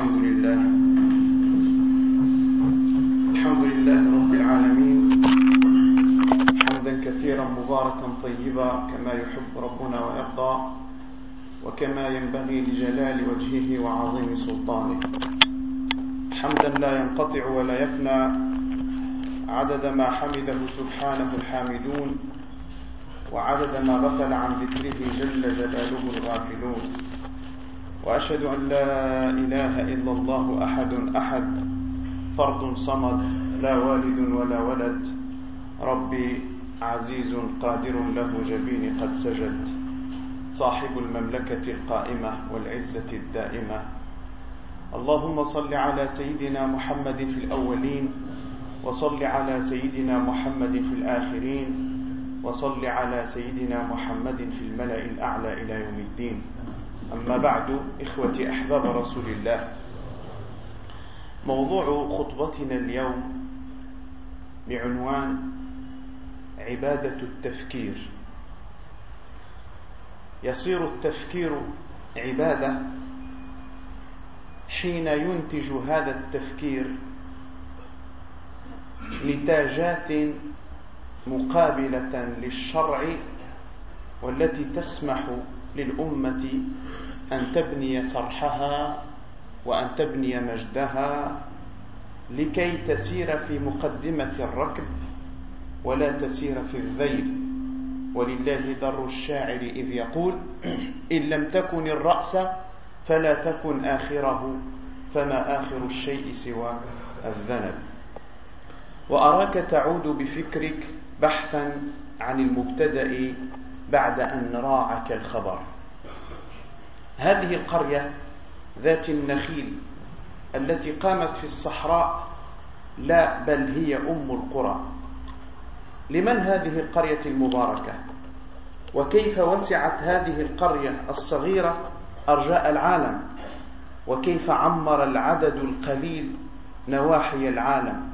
الحمد لله. الحمد لله رب العالمين. حمدا كثيرا مباركا طيبا كما يحب ربنا ويرضى وكما ينبغي لجلال وجهه وعظيم سلطانه. حمدا لا ينقطع ولا يفنى عدد ما حمده سبحانه الحامدون وعدد ما غفل عن ذكره جل جلاله الغافلون. وأشهد أن لا إله إلا الله أحد أحد فرد صمد لا والد ولا ولد. ربي عزيز قادر له جبين قد سجد. صاحب المملكة القائمة والعزة الدائمة. اللهم صل على سيدنا محمد في الأولين وصل على سيدنا محمد في الآخرين وصل على سيدنا محمد في الملأ الأعلى إلى يوم الدين. أما بعد إخوتي أحباب رسول الله. موضوع خطبتنا اليوم بعنوان عبادة التفكير. يصير التفكير عبادة حين ينتج هذا التفكير نتاجات مقابلة للشرع والتي تسمح للأمة أن تبني صرحها وأن تبني مجدها لكي تسير في مقدمة الركب ولا تسير في الذيل. ولله در الشاعر إذ يقول إن لم تكن الرأس فلا تكن آخره فما آخر الشيء سوى الذنب. وأراك تعود بفكرك بحثا عن المبتدأ بعد أن راعك الخبر. هذه القرية ذات النخيل التي قامت في الصحراء لا بل هي أم القرى. لمن هذه القرية المباركة؟ وكيف وسعت هذه القرية الصغيرة أرجاء العالم؟ وكيف عمر العدد القليل نواحي العالم؟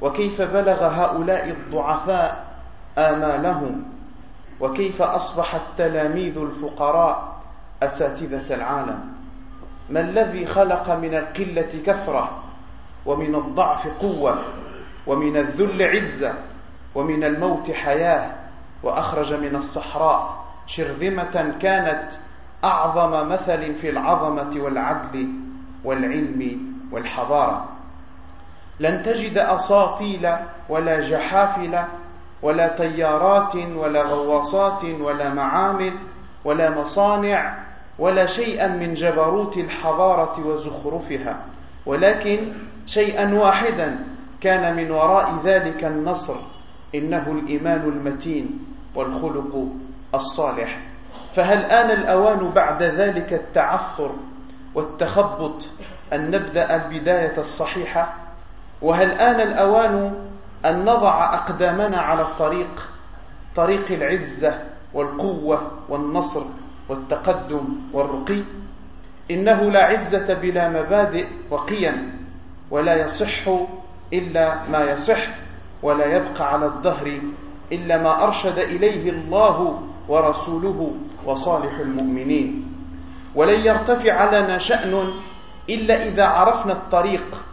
وكيف بلغ هؤلاء الضعفاء آمالهم؟ وكيف أصبح التلاميذ الفقراء أساتذة العالم. ما الذي خلق من القلة كثرة ومن الضعف قوة ومن الذل عزة ومن الموت حياة وأخرج من الصحراء شرذمة كانت أعظم مثل في العظمة والعدل والعلم والحضارة. لن تجد أساطيل ولا جحافل ولا طيارات ولا غواصات ولا معامل ولا مصانع ولا شيئا من جبروت الحضارة وزخرفها ولكن شيئا واحدا كان من وراء ذلك النصر إنه الإيمان المتين والخلق الصالح. فهل آن الأوان بعد ذلك التعثر والتخبط أن نبدأ البداية الصحيحة؟ وهل آن الأوان أن نضع أقدامنا على الطريق طريق العزة والقوة والنصر والتقدم والرقي إنه لا عزة بلا مبادئ وقيم ولا يصح إلا ما يصح ولا يبقى على الدهر إلا ما أرشد إليه الله ورسوله وصالح المؤمنين. ولن يرتفع لنا شأن إلا إذا عرفنا الطريق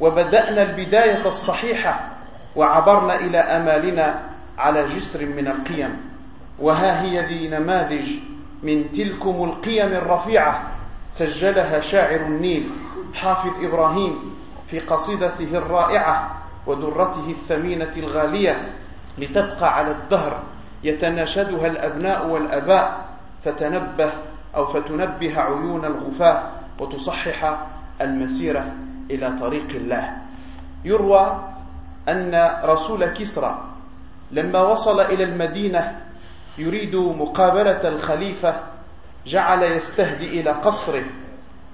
وبدأنا البداية الصحيحة وعبرنا إلى أمالنا على جسر من القيم. وها هي ذي نماذج من تلكم القيم الرفيعة سجلها شاعر النيل حافظ إبراهيم في قصيدته الرائعة ودرته الثمينة الغالية لتبقى على الدهر يتناشدها الأبناء والأباء فتنبه أو فتنبه عيون الغفاة وتصحح المسيرة إلى طريق الله. يروى أن رسول كسرى لما وصل إلى المدينة يريد مقابلة الخليفة جعل يستهدي إلى قصره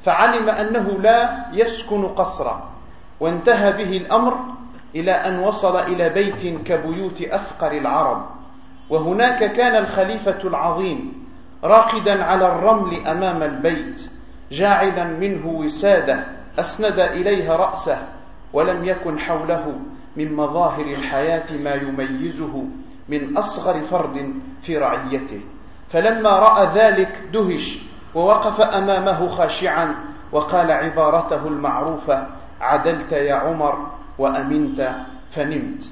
فعلم أنه لا يسكن قصرا وانتهى به الأمر إلى أن وصل إلى بيت كبيوت أفقر العرب وهناك كان الخليفة العظيم راقدا على الرمل أمام البيت جاعلا منه وسادة أسند إليها رأسه ولم يكن حوله من مظاهر الحياة ما يميزه من أصغر فرد في رعيته. فلما رأى ذلك دهش ووقف أمامه خاشعا وقال عبارته المعروفة عدلت يا عمر وأمنت فنمت.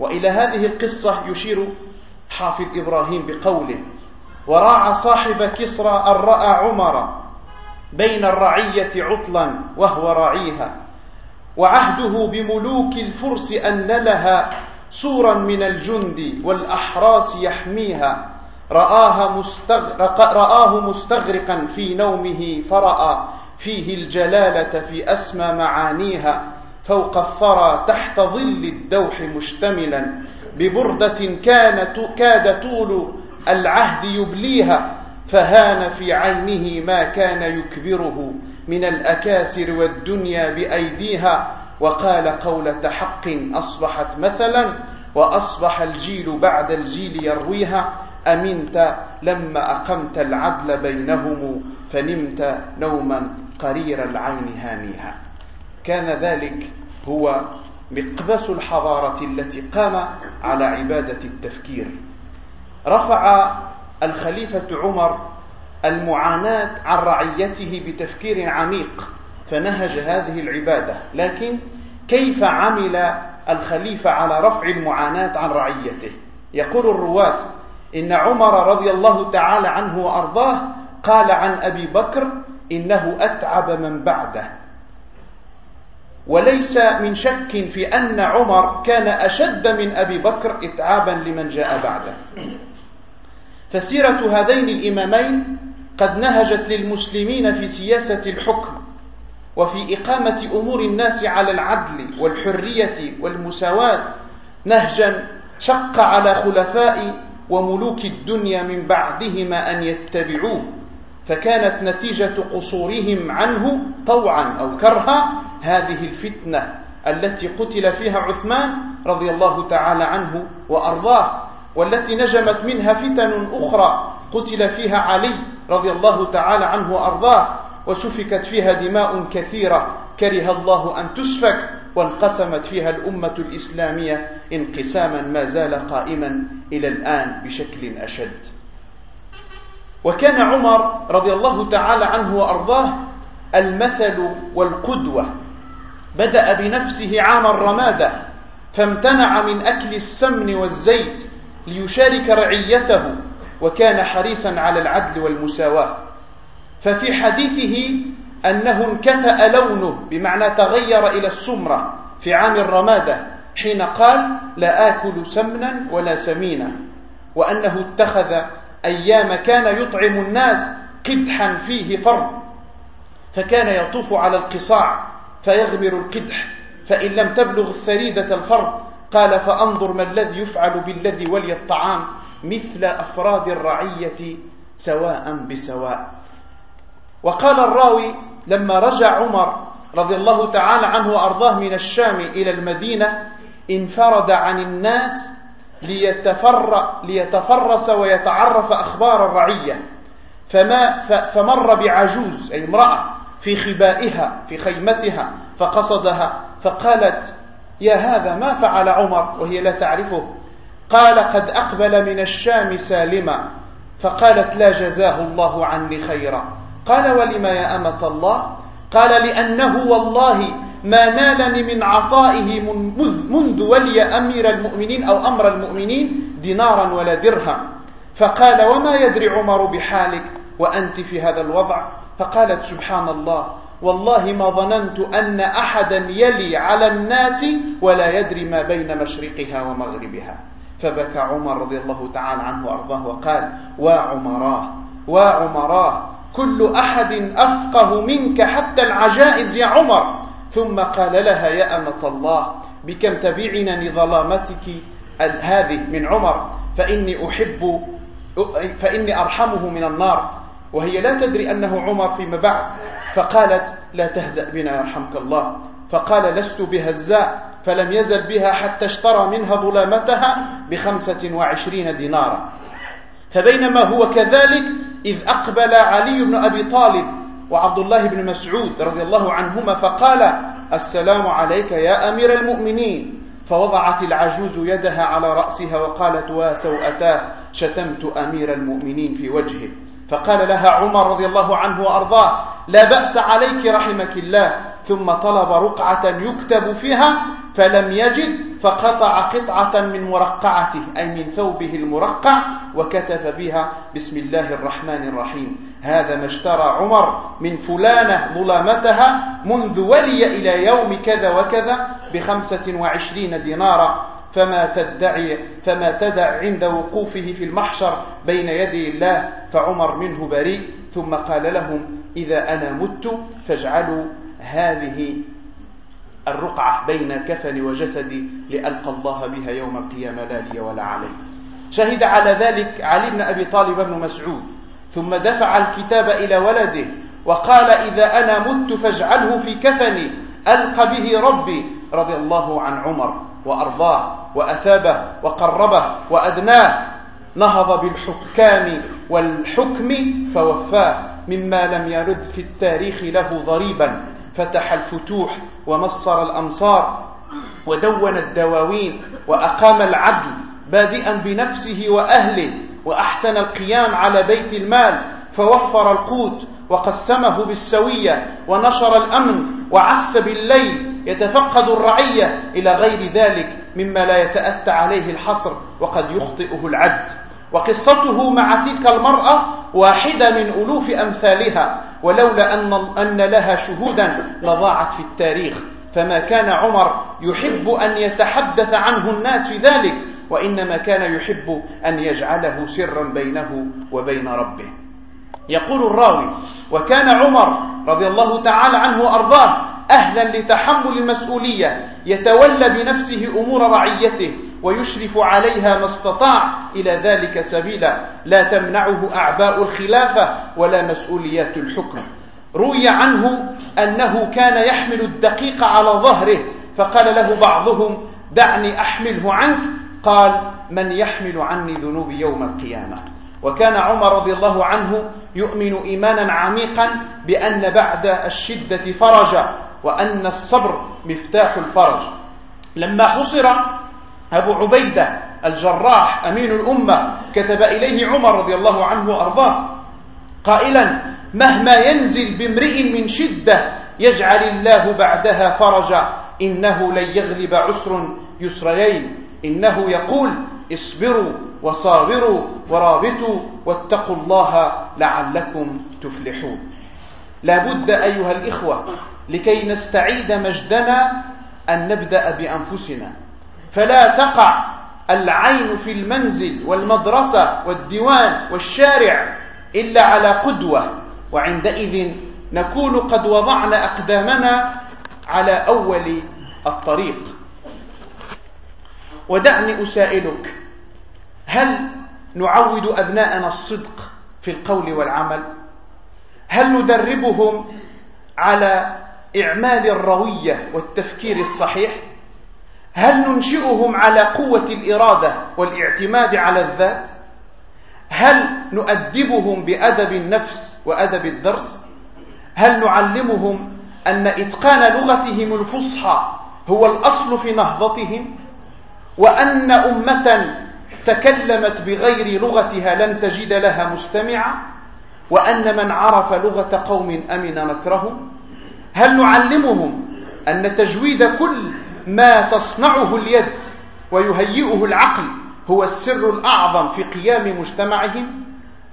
وإلى هذه القصة يشير حافظ إبراهيم بقوله وراعى صاحب كسرى أن رأى عمر بين الرعية عطلا وهو راعيها وعهده بملوك الفرس أن لها سورا من الجند والأحراس يحميها. رآها مستغرق رآه مستغرقا في نومه فرأى فيه الجلالة في أسمى معانيها. فوق الثرى تحت ظل الدوح مشتملا. ببردة كانت كاد طول العهد يبليها. فهان في عينه ما كان يكبره. من الأكاسر والدنيا بأيديها. وقال قولة حق أصبحت مثلا وأصبح الجيل بعد الجيل يرويها أمنت لما أقمت العدل بينهم فنمت نوما قرير العين هانيها. كان ذلك هو مقبس الحضارة التي قام على عبادة التفكير. رفع الخليفة عمر المعاناة عن رعيته بتفكير عميق. فنهج هذه العبادة. لكن كيف عمل الخليفة على رفع المعاناة عن رعيته؟ يقول الرواة إن عمر رضي الله تعالى عنه وأرضاه قال عن أبي بكر إنه أتعب من بعده. وليس من شك في أن عمر كان أشد من أبي بكر إتعابا لمن جاء بعده. فسيرة هذين الإمامين قد نهجت للمسلمين في سياسة الحكم. وفي إقامة أمور الناس على العدل والحرية والمساواة نهجا شق على خلفاء وملوك الدنيا من بعدهما أن يتبعوه فكانت نتيجة قصورهم عنه طوعا أو كرها هذه الفتنة التي قتل فيها عثمان رضي الله تعالى عنه وأرضاه والتي نجمت منها فتن أخرى قتل فيها علي رضي الله تعالى عنه وأرضاه وسفكت فيها دماء كثيرة. كره الله أن تسفك وانقسمت فيها الأمة الإسلامية انقساما ما زال قائما إلى الآن بشكل أشد. وكان عمر رضي الله تعالى عنه وأرضاه المثل والقدوة. بدأ بنفسه عام الرمادة فامتنع من أكل السمن والزيت ليشارك رعيته وكان حريصا على العدل والمساواة. ففي حديثه أنه انكفأ لونه بمعنى تغير إلى السمرة في عام الرمادة حين قال لا آكل سمنا ولا سمينا وأنه اتخذ أيام كان يطعم الناس قدحا فيه فرد فكان يطوف على القصاع فيغمر القدح فإن لم تبلغ الثريدة الفرد قال فأنظر ما الذي يفعل بالذي ولي الطعام مثل أفراد الرعية سواء بسواء وقال الراوي لما رجع عمر رضي الله تعالى عنه وأرضاه من الشام إلى المدينة انفرد عن الناس ليتفر ليتفرس ويتعرف أخبار الرعية. فما فمر بعجوز أي امرأة في خبائها في خيمتها فقصدها فقالت يا هذا ما فعل عمر؟ وهي لا تعرفه. قال قد أقبل من الشام سالما. فقالت لا جزاه الله عني خيرا. قال ولم يا أمة الله؟ قال لأنه والله ما نالني من عطائه منذ ولي أمير المؤمنين أو أمر المؤمنين دينارا ولا درهم. فقال وما يدري عمر بحالك وأنت في هذا الوضع؟ فقالت سبحان الله والله ما ظننت أن أحدا يلي على الناس ولا يدري ما بين مشرقها ومغربها. فبكى عمر رضي الله تعالى عنه وأرضاه وقال وعمراه وعمراه كل أحد أفقه منك حتى العجائز يا عمر. ثم قال لها يا أمة الله بكم تبيعنني ظلامتك هذه من عمر؟ فإني أحب فإني أرحمه من النار. وهي لا تدري أنه عمر فيما بعد. فقالت لا تهزأ بنا يرحمك الله. فقال لست بهزاء فلم يزل بها حتى اشترى منها ظلامتها بخمسة وعشرين دينارا. فبينما هو كذلك إذ أقبل علي بن أبي طالب وعبد الله بن مسعود رضي الله عنهما فقال السلام عليك يا أمير المؤمنين. فوضعت العجوز يدها على رأسها وقالت واسوأتاه شتمت أمير المؤمنين في وجهه. فقال لها عمر رضي الله عنه وأرضاه لا بأس عليك رحمك الله. ثم طلب رقعة يكتب فيها فلم يجد فقطع قطعة من مرقعته أي من ثوبه المرقع وكتب بها بسم الله الرحمن الرحيم هذا ما اشترى عمر من فلانة ظلامتها منذ ولي إلى يوم كذا وكذا بخمسة وعشرين دينارا فما تدعي فما تدع عند وقوفه في المحشر بين يدي الله فعمر منه بريء ثم قال لهم إذا أنا مت فاجعلوا هذه الرقعة بين كفني وجسدي لألقى الله بها يوم القيامة لا لي ولا علي. شهد على ذلك علي بن أبي طالب بن مسعود ثم دفع الكتاب إلى ولده وقال إذا أنا مت فاجعله في كفني ألقى به ربي رضي الله عن عمر وأرضاه وأثابه وقربه وأدناه. نهض بالحكام والحكم فوفاه مما لم يرد في التاريخ له ضريبا. فتح الفتوح ومصر الأمصار ودون الدواوين وأقام العدل بادئا بنفسه وأهله وأحسن القيام على بيت المال فوفر القوت وقسمه بالسوية ونشر الأمن وعس بالليل يتفقد الرعية إلى غير ذلك مما لا يتأتى عليه الحصر وقد يخطئه العد. وقصته مع تلك المرأة واحدة من ألوف أمثالها ولولا أن, أن لها شهودا لضاعت في التاريخ. فما كان عمر يحب أن يتحدث عنه الناس في ذلك وإنما كان يحب أن يجعله سرا بينه وبين ربه. يقول الراوي وكان عمر رضي الله تعالى عنه وأرضاه أهلا لتحمل المسؤولية يتولى بنفسه أمور رعيته ويشرف عليها ما استطاع إلى ذلك سبيلا. لا تمنعه أعباء الخلافة ولا مسؤوليات الحكم. روي عنه أنه كان يحمل الدقيق على ظهره فقال له بعضهم دعني أحمله عنك. قال من يحمل عني ذنوب يوم القيامة. وكان عمر رضي الله عنه يؤمن إيمانا عميقا بأن بعد الشدة فرجا وأن الصبر مفتاح الفرج. لما حصر أبو عبيدة الجراح أمين الأمة كتب إليه عمر رضي الله عنه وأرضاه قائلا مهما ينزل بامرئ من شدة يجعل الله بعدها فرجا إنه لن يغلب عسر يسريين إنه يقول اصبروا وصابروا ورابطوا واتقوا الله لعلكم تفلحون. لا بد أيها الإخوة لكي نستعيد مجدنا أن نبدأ بأنفسنا. فلا تقع العين في المنزل والمدرسة والديوان والشارع إلا على قدوة. وعندئذ نكون قد وضعنا أقدامنا على أول الطريق. ودعني أسائلك هل نعود أبناءنا الصدق في القول والعمل؟ هل ندربهم على إعمال الروية والتفكير الصحيح؟ هل ننشئهم على قوة الإرادة والاعتماد على الذات؟ هل نؤدبهم بأدب النفس وأدب الدرس؟ هل نعلمهم أن إتقان لغتهم الفصحى هو الأصل في نهضتهم؟ وأن أمة تكلمت بغير لغتها لن تجد لها مستمعا وأن من عرف لغة قوم أمن مكرهم؟ هل نعلمهم أن تجويد كل ما تصنعه اليد ويهيئه العقل هو السر الأعظم في قيام مجتمعهم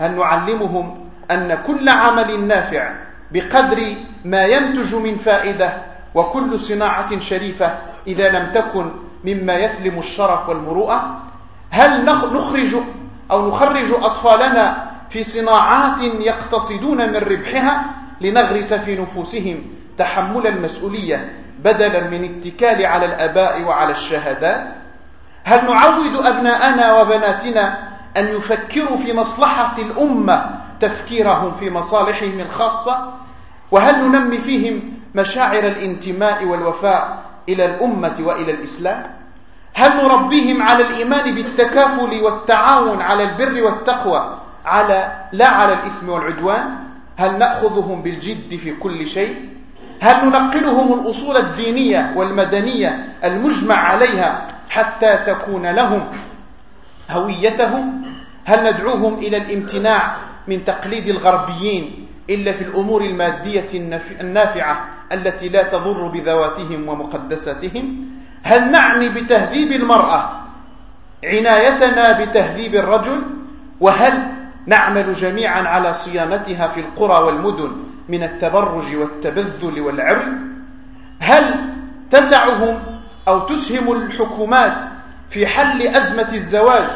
أن نعلمهم أن كل عمل نافع بقدر ما ينتج من فائدة وكل صناعة شريفة إذا لم تكن مما يثلم الشرف والمروءة. هل نخرج أو نخرج أطفالنا في صناعات يقتصدون من ربحها لنغرس في نفوسهم تحمل المسؤولية بدلا من اتكال على الآباء وعلى الشهادات هل نعود أبناءنا وبناتنا أن يفكروا في مصلحة الأمة تفكيرهم في مصالحهم الخاصة؟ وهل ننمي فيهم مشاعر الانتماء والوفاء إلى الأمة وإلى الإسلام؟ هل نربيهم على الإيمان بالتكافل والتعاون على البر والتقوى على لا على الإثم والعدوان؟ هل نأخذهم بالجد في كل شيء؟ هل ننقلهم الأصول الدينية والمدنية المجمع عليها حتى تكون لهم هويتهم؟ هل ندعوهم إلى الامتناع من تقليد الغربيين إلا في الأمور المادية النافعة التي لا تضر بذواتهم ومقدساتهم؟ هل نعني بتهذيب المرأة عنايتنا بتهذيب الرجل؟ وهل نعمل جميعا على صيانتها في القرى والمدن من التبرج والتبذل والعري؟ هل تسعهم أو تسهم الحكومات في حل أزمة الزواج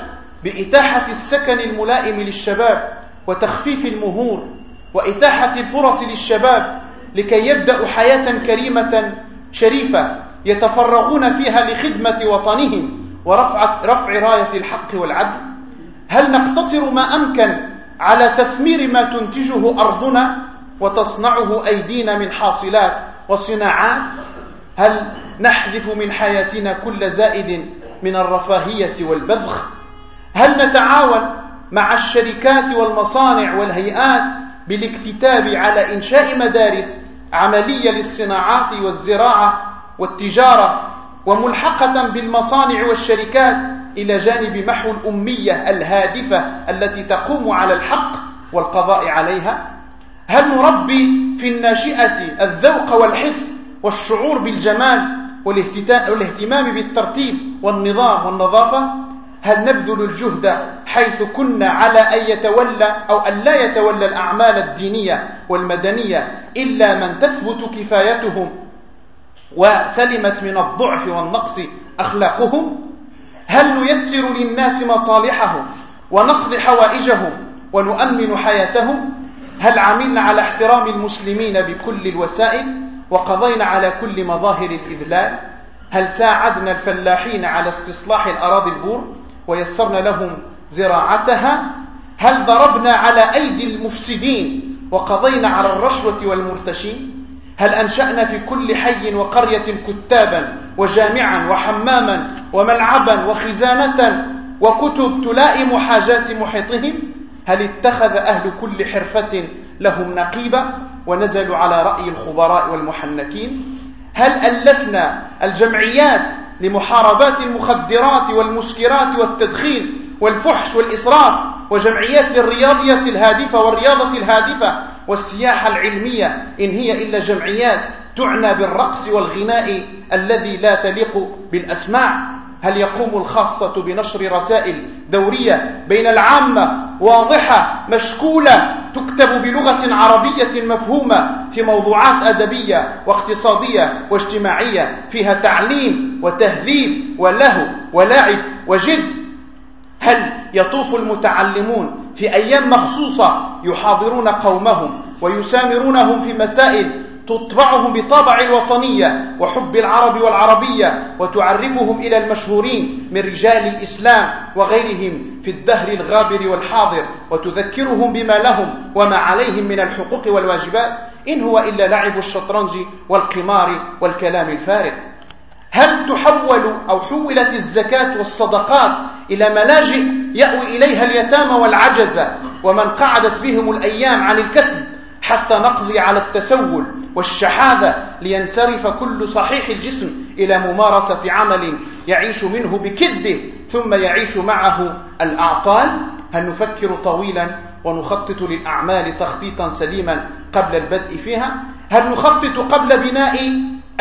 بإتاحة السكن الملائم للشباب وتخفيف المهور وإتاحة الفرص للشباب لكي يبدأوا حياة كريمة شريفة يتفرغون فيها لخدمة وطنهم ورفع رفع راية الحق والعدل؟ هل نقتصر ما أمكن على تثمير ما تنتجه أرضنا وتصنعه أيدينا من حاصلات وصناعات. هل نحذف من حياتنا كل زائد من الرفاهية والبذخ؟ هل نتعاون مع الشركات والمصانع والهيئات بالاكتتاب على إنشاء مدارس عملية للصناعات والزراعة والتجارة وملحقة بالمصانع والشركات إلى جانب محو الأمية الهادفة التي تقوم على الحق والقضاء عليها؟ هل نربي في الناشئة الذوق والحس والشعور بالجمال والاهتمام بالترتيب والنظام والنظافة؟ هل نبذل الجهد حيث كنا على أن يتولى أو أن لا يتولى الأعمال الدينية والمدنية إلا من تثبت كفايتهم وسلمت من الضعف والنقص أخلاقهم؟ هل نيسر للناس مصالحهم ونقضي حوائجهم ونؤمن حياتهم؟ هل عملنا على احترام المسلمين بكل الوسائل وقضينا على كل مظاهر الإذلال؟ هل ساعدنا الفلاحين على استصلاح الأراضي البور ويسرنا لهم زراعتها؟ هل ضربنا على أيدي المفسدين وقضينا على الرشوة والمرتشين؟ هل أنشأنا في كل حي وقرية كتابا وجامعا وحماما وملعبا وخزانة وكتب تلائم حاجات محيطهم؟ هل اتخذ أهل كل حرفة لهم نقيبة ونزلوا على رأي الخبراء والمحنكين؟ هل ألفنا الجمعيات لمحاربات المخدرات والمسكرات والتدخين والفحش والإسراف وجمعيات للرياضية الهادفة والرياضة الهادفة والسياحة العلمية إن هي إلا جمعيات تعنى بالرقص والغناء الذي لا تليق بالأسماع؟ هل يقوم الخاصة بنشر رسائل دورية بين العامة واضحة مشكولة تكتب بلغة عربية مفهومة في موضوعات أدبية واقتصادية واجتماعية فيها تعليم وتهذيب ولهو ولعب وجد؟ هل يطوف المتعلمون في أيام مخصوصة يحاضرون قومهم ويسامرونهم في مسائل تطبعهم بطابع الوطنية وحب العرب والعربية وتعرفهم إلى المشهورين من رجال الإسلام وغيرهم في الدهر الغابر والحاضر وتذكرهم بما لهم وما عليهم من الحقوق والواجبات. إن هو إلا لعب الشطرنج والقمار والكلام الفارغ. هل تحول أو حولت الزكاة والصدقات إلى ملاجئ يأوي إليها اليتامى والعجزة ومن قعدت بهم الأيام عن الكسب حتى نقضي على التسول والشحاذة لينصرف كل صحيح الجسم إلى ممارسة عمل يعيش منه بكده ثم يعيش معه الأعطال هل نفكر طويلا ونخطط للأعمال تخطيطا سليما قبل البدء فيها؟ هل نخطط قبل بناء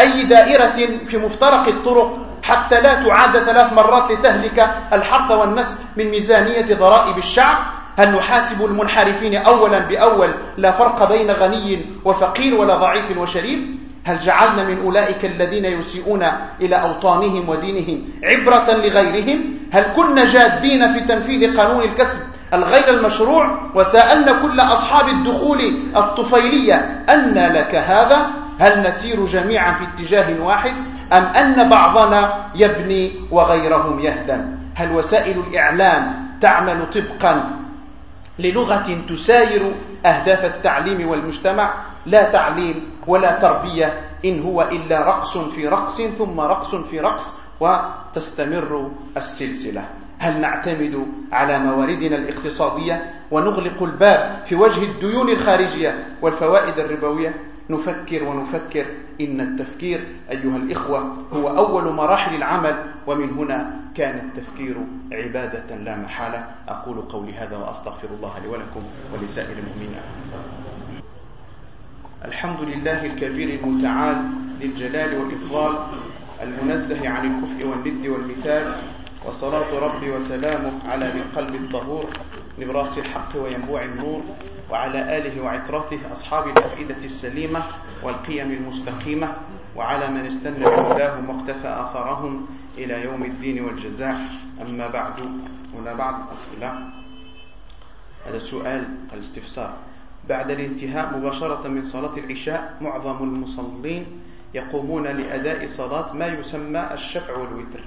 أي دائرة في مفترق الطرق حتى لا تعاد ثلاث مرات لتهلك الحرث والنسل من ميزانية ضرائب الشعب؟ هل نحاسب المنحرفين أولا بأول لا فرق بين غني وفقير ولا ضعيف وشريف. هل جعلنا من أولئك الذين يسيئون إلى أوطانهم ودينهم عبرة لغيرهم؟ هل كنا جادين في تنفيذ قانون الكسب الغير المشروع؟ وسألنا كل أصحاب الدخول الطفيلية أن لك هذا؟ هل نسير جميعا في اتجاه واحد؟ أم أن بعضنا يبني وغيرهم يهدم؟ هل وسائل الإعلام تعمل طبقا للغة تساير أهداف التعليم والمجتمع. لا تعليم ولا تربية إن هو إلا رقص في رقص ثم رقص في رقص وتستمر السلسلة. هل نعتمد على مواردنا الاقتصادية ونغلق الباب في وجه الديون الخارجية والفوائد الربوية؟ نفكر ونفكر إن التفكير أيها الإخوة هو أول مراحل العمل ومن هنا كان التفكير عبادة لا محالة. أقول قولي هذا وأستغفر الله لي ولكم ولسائر المؤمنين. الحمد لله الكبير المتعال ذي الجلال والإفضال المنزه عن الكفء والند والمثال وصلاة ربي وسلامه على ذي القلب الطهور. نبراس الحق وينبوع النور وعلى آله وعترته أصحاب الأفئدة السليمة والقيم المستقيمة وعلى من استنى بهداهم واقتفى آثارهم إلى يوم الدين والجزاء. أما بعد هنا بعض الأسئلة. هذا سؤال الاستفسار. بعد الانتهاء مباشرة من صلاة العشاء معظم المصلين يقومون لأداء صلاة ما يسمى الشفع والوتر.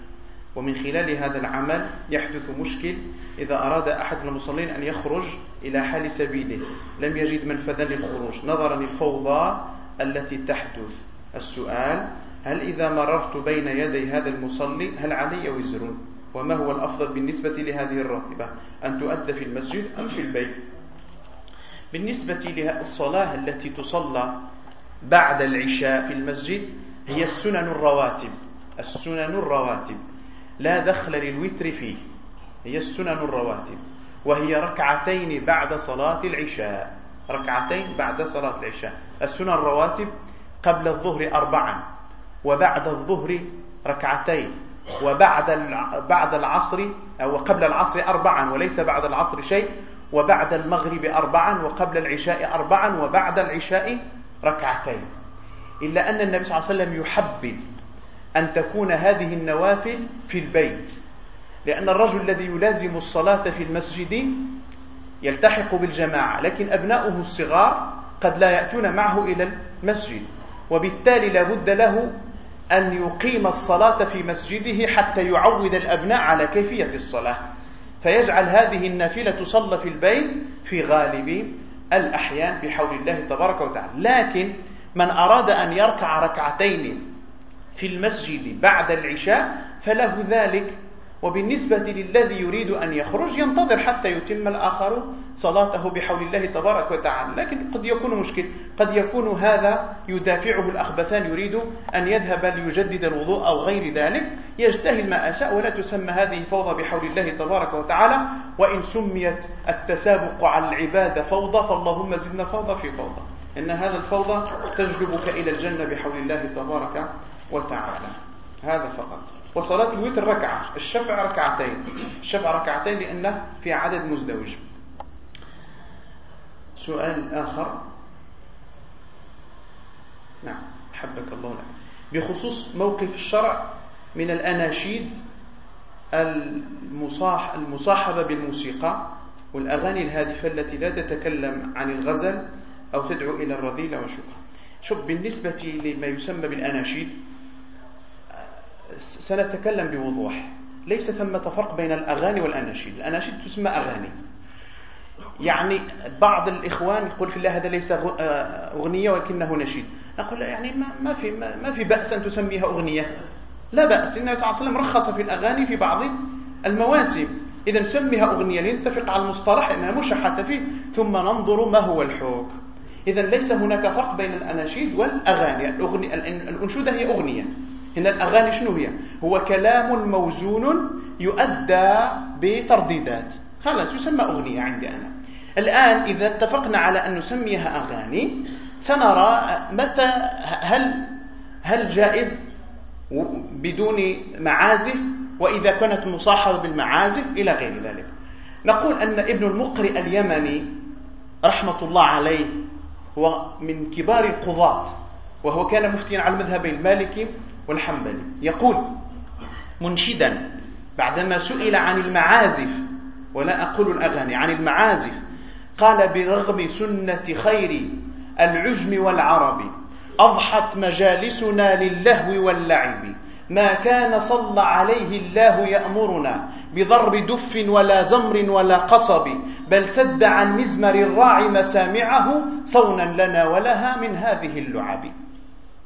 ومن خلال هذا العمل يحدث مشكل إذا أراد أحد المصلين أن يخرج إلى حال سبيله. لم يجد منفذا للخروج. نظرا للفوضى التي تحدث. السؤال هل إذا مررت بين يدي هذا المصلي هل علي وزر؟ وما هو الأفضل بالنسبة لهذه الراتبة؟ أن تؤدى في المسجد أم في البيت؟ بالنسبة للصلاة التي تصلى بعد العشاء في المسجد هي السنن الرواتب. السنن الرواتب. لا دخل للوتر فيه. هي السنن الرواتب. وهي ركعتين بعد صلاة العشاء. ركعتين بعد صلاة العشاء. السنن الرواتب قبل الظهر أربعا وبعد الظهر ركعتين وبعد بعد العصر أو قبل العصر أربعا وليس بعد العصر شيء وبعد المغرب أربعا وقبل العشاء أربعا وبعد العشاء ركعتين. إلا أن النبي صلى الله عليه وسلم يحبذ أن تكون هذه النوافل في البيت. لأن الرجل الذي يلازم الصلاة في المسجد يلتحق بالجماعة لكن أبناؤه الصغار قد لا يأتون معه إلى المسجد وبالتالي لا بد له أن يقيم الصلاة في مسجده حتى يعود الأبناء على كيفية الصلاة. فيجعل هذه النافلة تصلى في البيت في غالب الأحيان بحول الله تبارك وتعالى. لكن من أراد أن يركع ركعتين في المسجد بعد العشاء فله ذلك. وبالنسبة للذي يريد أن يخرج ينتظر حتى يتم الآخر صلاته بحول الله تبارك وتعالى. لكن قد يكون مشكل. قد يكون هذا يدافعه الأخبثان يريد أن يذهب ليجدد الوضوء أو غير ذلك. يجتهد ما أشاء ولا تسمى هذه فوضى بحول الله تبارك وتعالى. وإن سميت التسابق على العبادة فوضى فاللهم زدنا فوضى في فوضى. إن هذا الفوضى تجلبك إلى الجنة بحول الله تبارك وتعالى. هذا فقط. وصلاة الوتر ركعة الشفع ركعتين. الشفع ركعتين لأنه في عدد مزدوج. سؤال آخر. نعم حبك الله لك. بخصوص موقف الشرع من الأناشيد المصاح المصاحبة بالموسيقى والأغاني الهادفة التي لا تتكلم عن الغزل أو تدعو إلى الرذيلة وشكرا شوف بالنسبة لما يسمى بالأناشيد سنتكلم بوضوح. ليس ثمة فرق بين الأغاني والأناشيد الأناشيد تسمى أغاني. يعني بعض الإخوان يقول في الله هذا ليس آه، أغنية ولكنه نشيد نقول يعني ما, في ما في بأس أن تسميها أغنية. لا بأس. النبي صلى الله عليه وسلم رخص في الأغاني في بعض المواسم. إذا نسميها أغنية لنتفق على المصطلح أنها مشحة فيه. ثم ننظر ما هو الحكم. إذا ليس هناك فرق بين الأناشيد والأغاني. الأنشودة هي أغنية. إن الأغاني شنو هي؟ هو كلام موزون يؤدى بترديدات. خلاص يسمى أغنية عندي أنا. الآن إذا اتفقنا على أن نسميها أغاني سنرى متى هل هل جائز بدون معازف؟ وإذا كانت مصاحبة بالمعازف إلى غير ذلك. نقول أن ابن المقرئ اليمني رحمة الله عليه هو من كبار القضاة وهو كان مفتيا على المذهب المالكي والحنبلي. يقول منشدا بعدما سئل عن المعازف ولا أقول الأغاني عن المعازف قال برغم سنة خير العجم والعرب أضحت مجالسنا للهو واللعب. ما كان صلى عليه الله يأمرنا بضرب دف ولا زمر ولا قصب بل سد عن مزمر الراعي مسامعه صونا لنا ولها من هذه اللعب.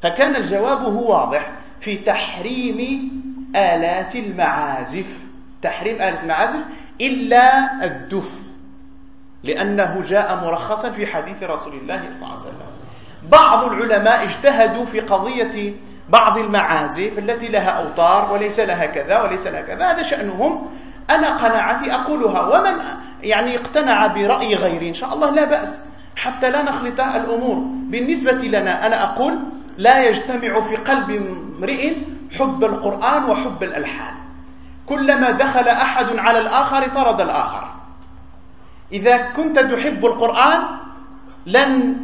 فكان الجواب هو واضح في تحريم آلات المعازف. تحريم آلات المعازف إلا الدف لأنه جاء مرخصا في حديث رسول الله صلى الله عليه وسلم. بعض العلماء اجتهدوا في قضية بعض المعازف التي لها أوتار وليس لها كذا وليس لها كذا هذا شأنهم. أنا قناعتي أقولها ومن يعني اقتنع برأي غيري إن شاء الله لا بأس حتى لا نخلط الأمور. بالنسبة لنا أنا أقول لا يجتمع في قلب امرئ حب القرآن وحب الألحان. كلما دخل أحد على الآخر طرد الآخر. إذا كنت تحب القرآن لن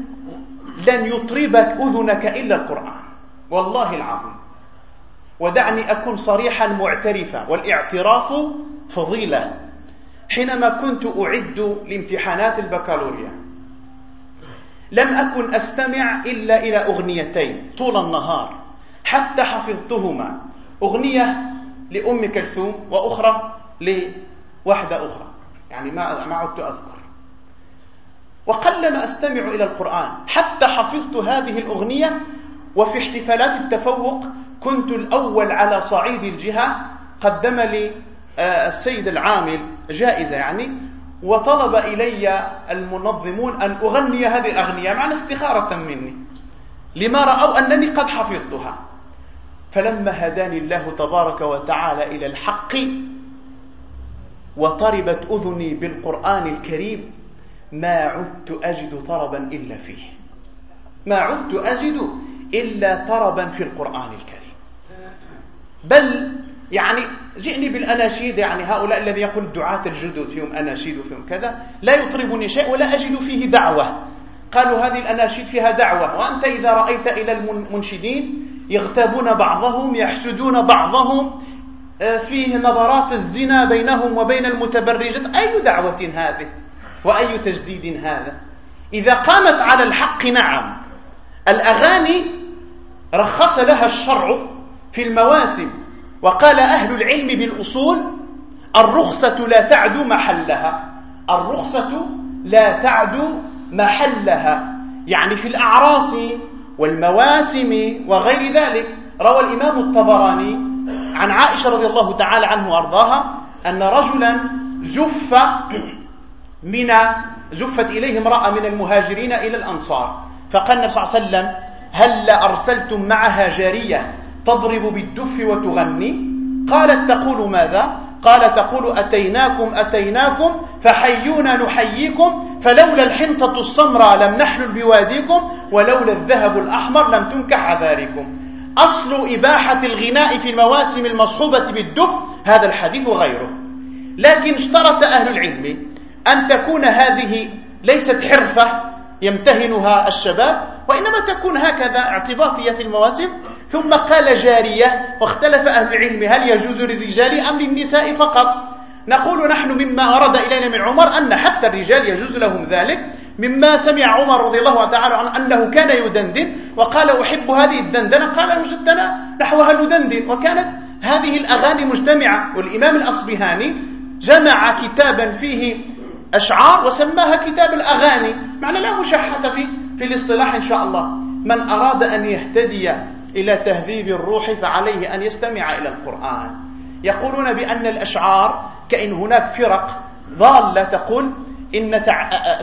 لن يطربك أذنك إلا القرآن. والله العظيم. ودعني أكون صريحا معترفا والاعتراف فضيلة. حينما كنت أعد لامتحانات البكالوريا لم أكن أستمع إلا إلى أغنيتين طول النهار حتى حفظتهما. أغنية لأم كلثوم وأخرى لوحدة أخرى. يعني ما ما عدت أذكر. وقلما أستمع إلى القرآن حتى حفظت هذه الأغنية وفي احتفالات التفوق كنت الأول على صعيد الجهة قدم لي آه، السيد العامل جائزة يعني وطلب إلي المنظمون أن أغني هذه الأغنية معنى استخارة مني. لما رأوا أنني قد حفظتها. فلما هداني الله تبارك وتعالى إلى الحق وطربت أذني بالقرآن الكريم ما عدت أجد طربا إلا فيه. ما عدت أجد إلا طربا في القرآن الكريم. بل يعني جئني بالأناشيد يعني هؤلاء الذي يقول الدعاة الجدد فيهم أناشيد وفيهم كذا لا يطربني شيء ولا أجد فيه دعوة. قالوا هذه الأناشيد فيها دعوة وأنت إذا رأيت إلى المنشدين يغتابون بعضهم يحسدون بعضهم آه، فيه نظرات الزنا بينهم وبين المتبرجات أي دعوة هذه؟ وأي تجديد هذا؟ إذا قامت على الحق نعم. الأغاني رخص لها الشرع في المواسم وقال أهل العلم بالأصول الرخصة لا تعدو محلها. الرخصة لا تعدو محلها. يعني في الأعراس والمواسم وغير ذلك. روى الإمام الطبراني عن عائشة رضي الله تعالى عنه وأرضاها أن رجلا زف من زفت إليه امرأة من المهاجرين إلى الأنصار فقال النبي صلى الله عليه وسلم هل أرسلتم معها جارية تضرب بالدف وتغني؟ قالت تقول ماذا؟ قال تقول أتيناكم أتيناكم فحيونا نحييكم فلولا الحنطة السمراء لم نحلل بواديكم ولولا الذهب الأحمر لم تنكح عذاركم. أصل إباحة الغناء في المواسم المصحوبة بالدف هذا الحديث وغيره لكن اشترط أهل العلم أن تكون هذه ليست حرفة يمتهنها الشباب وإنما تكون هكذا اعتباطية في المواسم. ثم قال جارية واختلف أهل العلم هل يجوز للرجال أم للنساء فقط؟ نقول نحن مما ورد إلينا من عمر أن حتى الرجال يجوز لهم ذلك مما سمع عمر رضي الله تعالى عنه أنه كان يدندن وقال أحب هذه الدندنة قال وجدنا نحوها ندندن وكانت هذه الأغاني مجتمعة والإمام الأصبهاني جمع كتابا فيه أشعار وسماها كتاب الأغاني. معنى لا مشحة في في الاصطلاح إن شاء الله. من أراد أن يهتدي إلى تهذيب الروح فعليه أن يستمع إلى القرآن. يقولون بأن الأشعار كأن هناك فرق ضالة تقول إن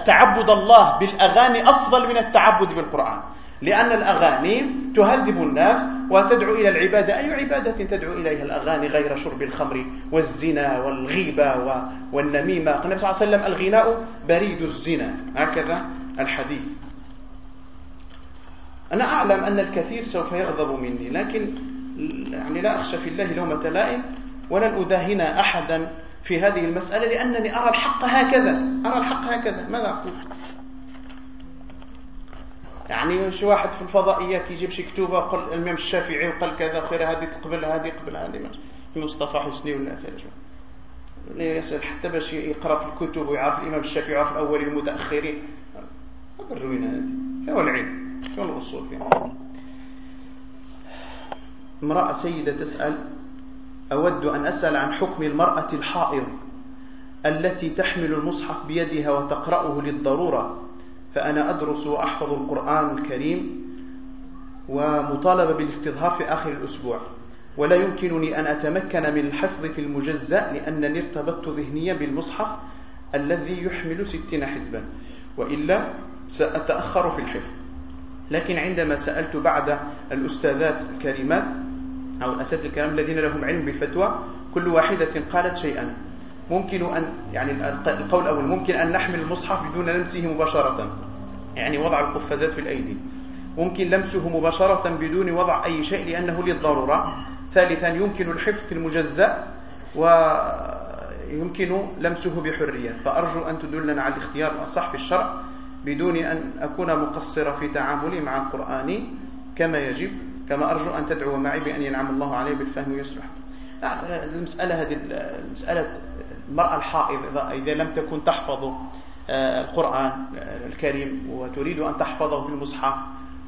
تعبد الله بالأغاني أفضل من التعبد بالقرآن. لأن الأغاني تهذب الناس وتدعو إلى العبادة. أي عبادة تدعو إليها؟ الأغاني غير شرب الخمر والزنا والغيبة والنميمة. قال النبي صلى الله عليه وسلم الغناء بريد الزنا. هكذا الحديث. أنا أعلم أن الكثير سوف يغضب مني لكن يعني لا أخشى في الله لومة لائم ولن أداهن أحدا في هذه المسألة لأنني أرى الحق هكذا. أرى الحق هكذا. ماذا أقول؟ يعني شي واحد في الفضائيات يجيب شي كتوبة قل الإمام الشافعي وقال كذا خير هذه تقبل هذه قبل هذه مصطفى حسني ولا يسأل حتى باش يقرأ في الكتب ويعرف الإمام الشافعي ويعرف الاولين المتأخرين. هذا الروينة هذه. شنو العلم. شنو الأصول فيها امرأة سيدة تسأل أود أن أسأل عن حكم المرأة الحائض التي تحمل المصحف بيدها وتقرأه للضرورة؟ فأنا أدرس وأحفظ القرآن الكريم ومطالبة بالاستظهار في آخر الأسبوع. ولا يمكنني أن أتمكن من الحفظ في المجزأ لأنني ارتبطت ذهنيا بالمصحف الذي يحمل ستين حزبا. وإلا سأتأخر في الحفظ. لكن عندما سألت بعد الأستاذات الكريمات أو الأساتذة الكرام الذين لهم علم بالفتوى كل واحدة قالت شيئا. ممكن أن يعني القول الأول ممكن أن نحمل المصحف بدون لمسه مباشرة. يعني وضع القفازات في الأيدي. ممكن لمسه مباشرة بدون وضع أي شيء لأنه للضرورة. ثالثا يمكن الحفظ في المجزأ ويمكن لمسه بحرية. فأرجو أن تدلنا على الاختيار الأصح في الشرع بدون أن أكون مقصرة في تعاملي مع القرآن كما يجب. كما أرجو أن تدعو معي بأن ينعم الله علي بالفهم ويصلح. المسألة هذه المسألة المرأة الحائض إذا لم تكن تحفظ آه، القرآن آه، الكريم وتريد أن تحفظه في المصحف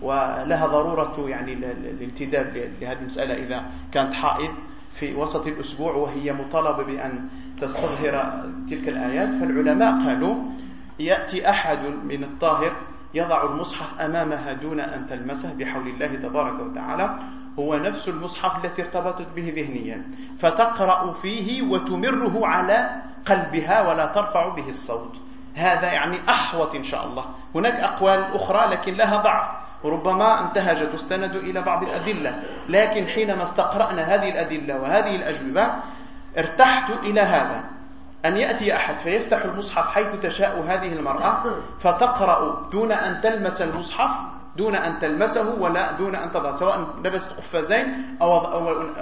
ولها ضرورة يعني الانتداب لهذه المسألة إذا كانت حائض في وسط الأسبوع وهي مطالبة بأن تستظهر تلك الآيات فالعلماء قالوا يأتي أحد من الطاهر يضع المصحف أمامها دون أن تلمسه بحول الله تبارك وتعالى هو نفس المصحف التي ارتبطت به ذهنيا. فتقرأ فيه وتمره على قلبها ولا ترفع به الصوت. هذا يعني أحوط إن شاء الله. هناك أقوال أخرى لكن لها ضعف. وربما انتهج تستند إلى بعض الأدلة. لكن حينما استقرأنا هذه الأدلة وهذه الأجوبة ارتحت إلى هذا. أن يأتي أحد فيفتح المصحف حيث تشاء هذه المرأة فتقرأ دون أن تلمس المصحف دون أن تلمسه ولا دون أن تضع سواء لبست قفازين أو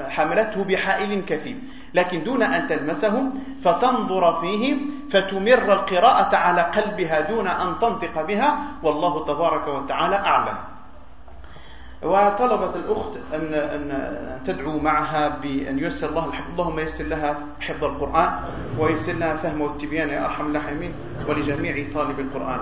حملته بحائل كثيف. لكن دون أن تلمسه فتنظر فيه فتمر القراءة على قلبها دون أن تنطق بها والله تبارك وتعالى أعلم. وطلبت الأخت أن أن تدعو معها بأن ييسر الله الحفظ. اللهم يسر لها حفظ القرآن ويسر لها فهم والتبيان يا أرحم الراحمين ولجميع طالب القرآن.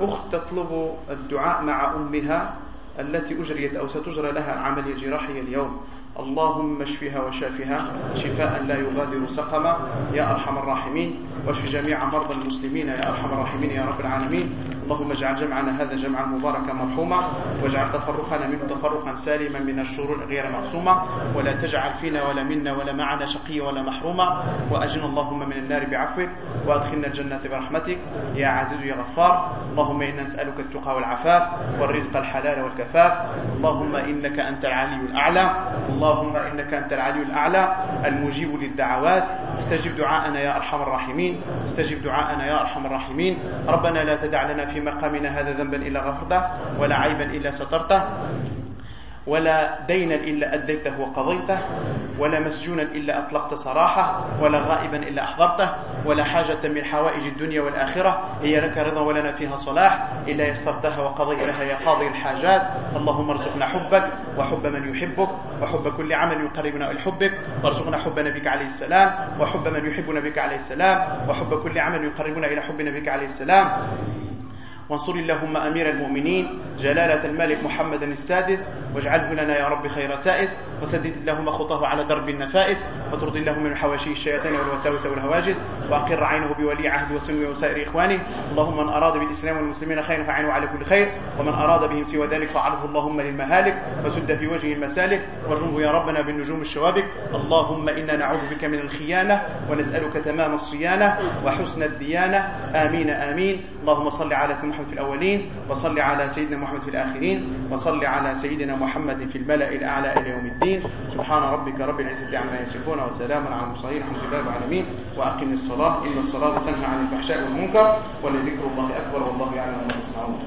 أخت تطلب الدعاء مع أمها التي أجريت أو ستجرى لها العملية الجراحية اليوم. اللهم اشفها وشافها شفاء لا يغادر سقما يا أرحم الراحمين. واشف جميع مرضى المسلمين يا أرحم الراحمين يا رب العالمين. اللهم اجعل جمعنا هذا جمعا مباركا مرحوما. واجعل تفرقنا منه تفرقا سالما من الشرور غير معصوما ولا تجعل فينا ولا منا ولا معنا شقيا ولا محروما. وأجنا اللهم من النار بعفوك. وأدخلنا الجنة برحمتك. يا عزيز يا غفار. اللهم إنا نسألك التقى والعفاف والرزق الحلال والكفاف. اللهم إنك أنت العلي الأعلى. اللهم إنك أنت العلي الأعلى المجيب للدعوات. استجب دعاءنا يا أرحم الراحمين. استجب دعاءنا يا أرحم الراحمين. ربنا لا تدع لنا في مقامنا هذا ذنبا إلا غفرته ولا عيبا إلا سترته. ولا دينا إلا أديته وقضيته ولا مسجونا إلا أطلقت سراحه ولا غائبا إلا أحضرته ولا حاجة من حوائج الدنيا والآخرة. هي لك رضا ولنا فيها صلاح. إلا يسرتها وقضيت لها يا قاضي الحاجات. اللهم ارزقنا حبك وحب من يحبك وحب كل عمل يقربنا إلى حبك. وارزقنا حب نبيك عليه السلام وحب من يحب نبيك عليه السلام وحب كل عمل يقربنا إلى حب نبيك عليه السلام. وانصر اللهم أمير المؤمنين جلالة الملك محمد السادس واجعله لنا يا رب خير سائس وسدد اللهم خطاه على درب النفائس وترضي اللهم من حواشي الشياطين والوساوس والهواجس وأقر عينه بولي عهد وسلم وسائر إخوانه. اللهم من أراد بالإسلام والمسلمين خيرا فعينه على كل خير ومن أراد بهم سوى ذلك فعرضه اللهم للمهالك وسد في وجهه المسالك وارجمه يا ربنا بالنجوم الشوابك. اللهم إنا نعوذ بك من الخيانة ونسألك تمام الصيانة وحسن الديانة. آمين آمين. اللهم صل على سيدنا محمد في الأولين وصل على سيدنا محمد في الآخرين وصل على سيدنا محمد في الملأ الأعلى إلى يوم الدين. سبحان ربك رب العزة عما يصفون وسلام على المرسلين الحمد لله رب العالمين وأقم الصلاة. إن الصلاة تنهى عن الفحشاء والمنكر ولذكر الله أكبر والله يعلم ما تصنعون.